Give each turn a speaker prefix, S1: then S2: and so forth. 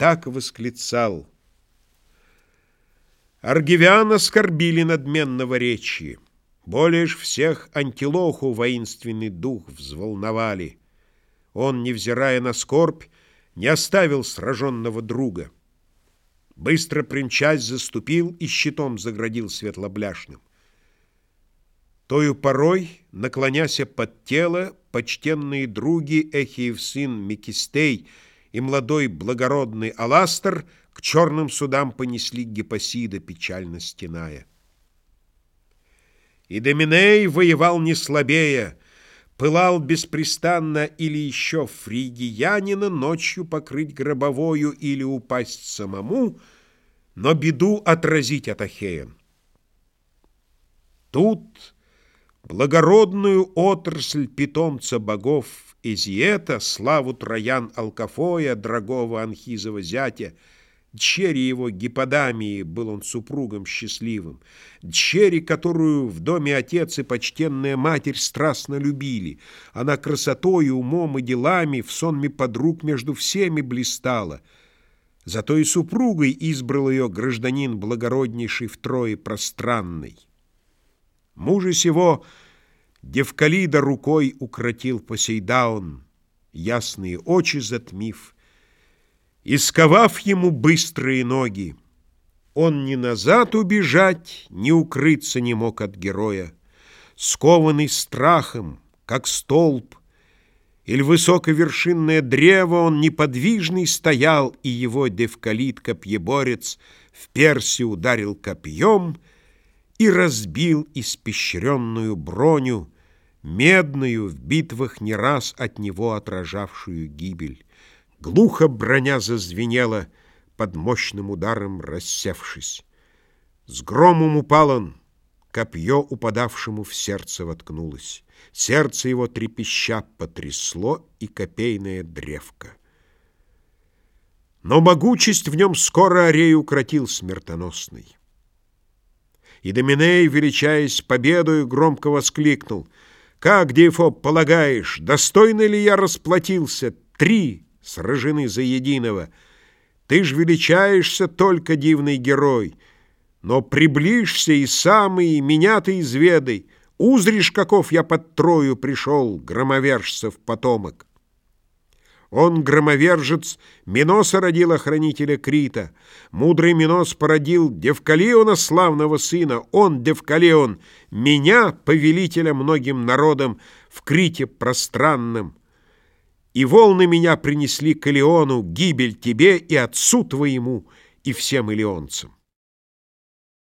S1: так восклицал. Аргивян оскорбили надменного речи. Более ж всех антилоху воинственный дух взволновали. Он, невзирая на скорбь, не оставил сраженного друга. Быстро примчась заступил и щитом заградил светлобляшным. Тою порой, наклоняся под тело, почтенные други Эхиев сын Микистей — и молодой благородный Аластер к черным судам понесли Гепосида, печально стеная. И Доминей воевал не слабее, пылал беспрестанно или еще фригиянина ночью покрыть гробовою или упасть самому, но беду отразить от Ахеян. Тут благородную отрасль питомца богов Изиэта, славу Троян Алкафоя, дорогого Анхизова зятя, Дщери его Гиподамии был он супругом счастливым, Дщери, которую в доме отец и почтенная матерь страстно любили. Она красотой, умом и делами в сонме подруг между всеми блистала. Зато и супругой избрал ее гражданин благороднейший втрое пространный. Мужа сего — Девкалида рукой укротил Посейдаон, Ясные очи затмив, И сковав ему быстрые ноги. Он ни назад убежать, ни укрыться не мог от героя. Скованный страхом, как столб, Или высоковершинное древо Он неподвижный стоял, И его девкалит копьеборец В перси ударил копьем — и разбил испещренную броню, медную в битвах не раз от него отражавшую гибель. Глухо броня зазвенела, под мощным ударом рассевшись. С громом упал он, копье упадавшему в сердце воткнулось. Сердце его трепеща потрясло и копейная древка. Но могучесть в нем скоро орей укротил смертоносный. И Доминей, величаясь победою, громко воскликнул. «Как, Дифоб, полагаешь, достойно ли я расплатился? Три сражены за единого. Ты ж величаешься только, дивный герой, но приближься и сам, и меня ты изведай. Узришь, каков я под Трою пришел, громовержцев потомок». Он, громовержец, Миноса родил охранителя Крита. Мудрый Минос породил Девкалиона, славного сына. Он, Девкалион, меня, повелителя многим народам, в Крите пространном. И волны меня принесли к Илиону, гибель тебе и отцу твоему, и всем илионцам.